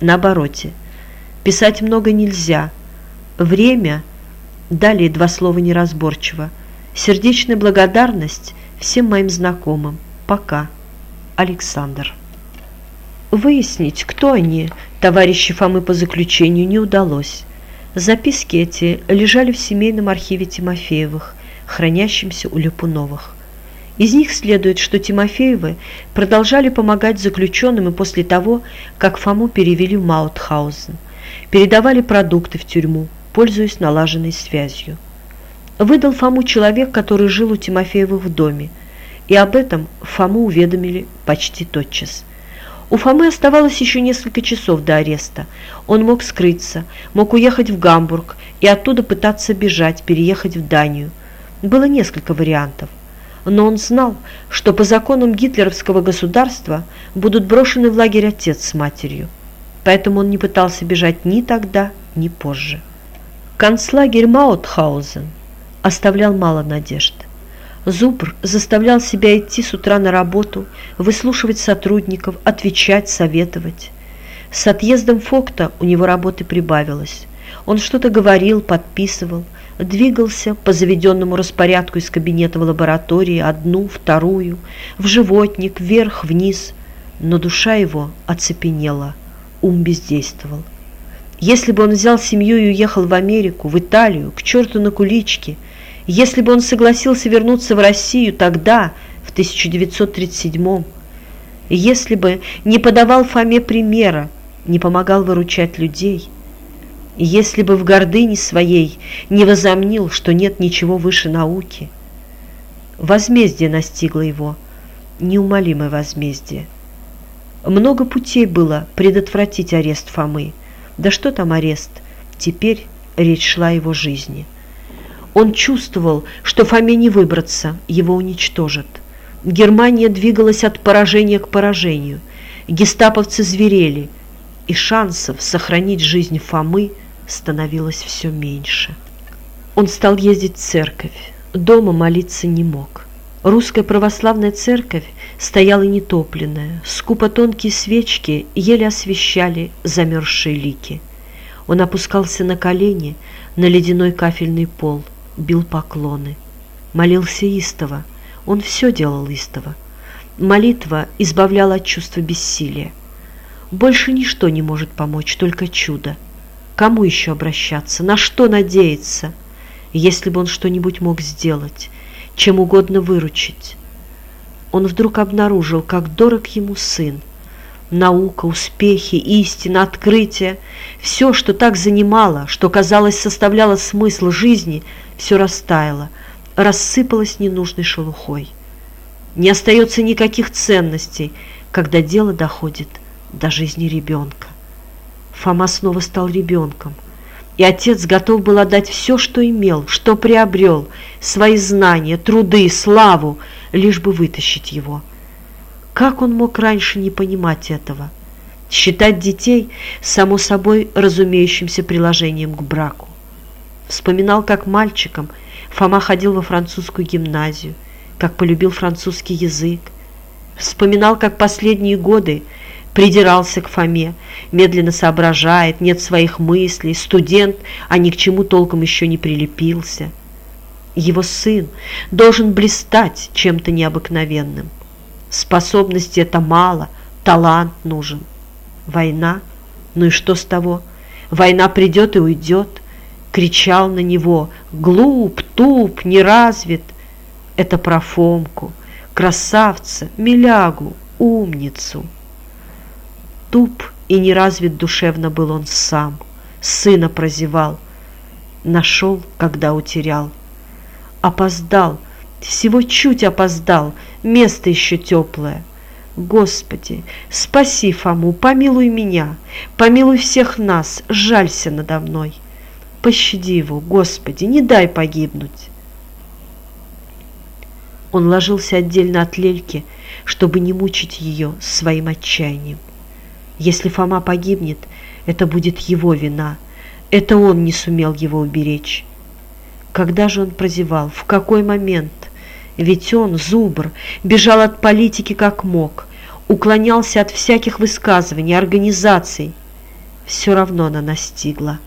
на обороте. Писать много нельзя. Время, далее два слова неразборчиво. Сердечная благодарность всем моим знакомым. Пока. Александр. Выяснить, кто они, товарищи Фомы по заключению, не удалось. Записки эти лежали в семейном архиве Тимофеевых, хранящемся у Липуновых. Из них следует, что Тимофеевы продолжали помогать заключенным и после того, как Фому перевели в Маутхаузен. Передавали продукты в тюрьму, пользуясь налаженной связью. Выдал Фому человек, который жил у Тимофеевых в доме, и об этом Фому уведомили почти тотчас. У Фомы оставалось еще несколько часов до ареста. Он мог скрыться, мог уехать в Гамбург и оттуда пытаться бежать, переехать в Данию. Было несколько вариантов. Но он знал, что по законам гитлеровского государства будут брошены в лагерь отец с матерью. Поэтому он не пытался бежать ни тогда, ни позже. Концлагерь Маутхаузен оставлял мало надежд. Зубр заставлял себя идти с утра на работу, выслушивать сотрудников, отвечать, советовать. С отъездом Фокта у него работы прибавилось. Он что-то говорил, подписывал, двигался по заведенному распорядку из кабинета в лаборатории, одну, вторую, в животник, вверх, вниз. Но душа его оцепенела, ум бездействовал. Если бы он взял семью и уехал в Америку, в Италию, к черту на куличке – если бы он согласился вернуться в Россию тогда, в 1937-м, если бы не подавал Фоме примера, не помогал выручать людей, если бы в гордыне своей не возомнил, что нет ничего выше науки, возмездие настигло его, неумолимое возмездие. Много путей было предотвратить арест Фомы. Да что там арест? Теперь речь шла о его жизни. Он чувствовал, что Фоме не выбраться, его уничтожат. Германия двигалась от поражения к поражению. Гестаповцы зверели, и шансов сохранить жизнь Фомы становилось все меньше. Он стал ездить в церковь, дома молиться не мог. Русская православная церковь стояла нетопленная, скупо тонкие свечки еле освещали замерзшие лики. Он опускался на колени на ледяной кафельный пол – бил поклоны, молился истово, он все делал истово. Молитва избавляла от чувства бессилия. Больше ничто не может помочь, только чудо. Кому еще обращаться, на что надеяться, если бы он что-нибудь мог сделать, чем угодно выручить? Он вдруг обнаружил, как дорог ему сын, наука, успехи, истина, открытия, все, что так занимало, что, казалось, составляло смысл жизни, все растаяло, рассыпалось ненужной шелухой. Не остается никаких ценностей, когда дело доходит до жизни ребенка. Фома снова стал ребенком, и отец готов был отдать все, что имел, что приобрел, свои знания, труды, славу, лишь бы вытащить его – как он мог раньше не понимать этого? Считать детей, само собой, разумеющимся приложением к браку. Вспоминал, как мальчиком Фома ходил во французскую гимназию, как полюбил французский язык. Вспоминал, как последние годы придирался к Фоме, медленно соображает, нет своих мыслей, студент, а ни к чему толком еще не прилепился. Его сын должен блистать чем-то необыкновенным. Способности это мало, талант нужен. Война? Ну и что с того? Война придет и уйдет. Кричал на него, глуп, туп, неразвит. Это про Фомку, красавца, милягу, умницу. Туп и неразвит душевно был он сам, сына прозевал, нашел, когда утерял. Опоздал, всего чуть опоздал, место еще теплое. Господи, спаси Фому, помилуй меня, помилуй всех нас, жалься надо мной. Пощади его, Господи, не дай погибнуть. Он ложился отдельно от Лельки, чтобы не мучить ее своим отчаянием. Если Фома погибнет, это будет его вина. Это он не сумел его уберечь. Когда же он прозевал? В какой момент? Ведь он, зубр, бежал от политики как мог, уклонялся от всяких высказываний, организаций. все равно она настигла.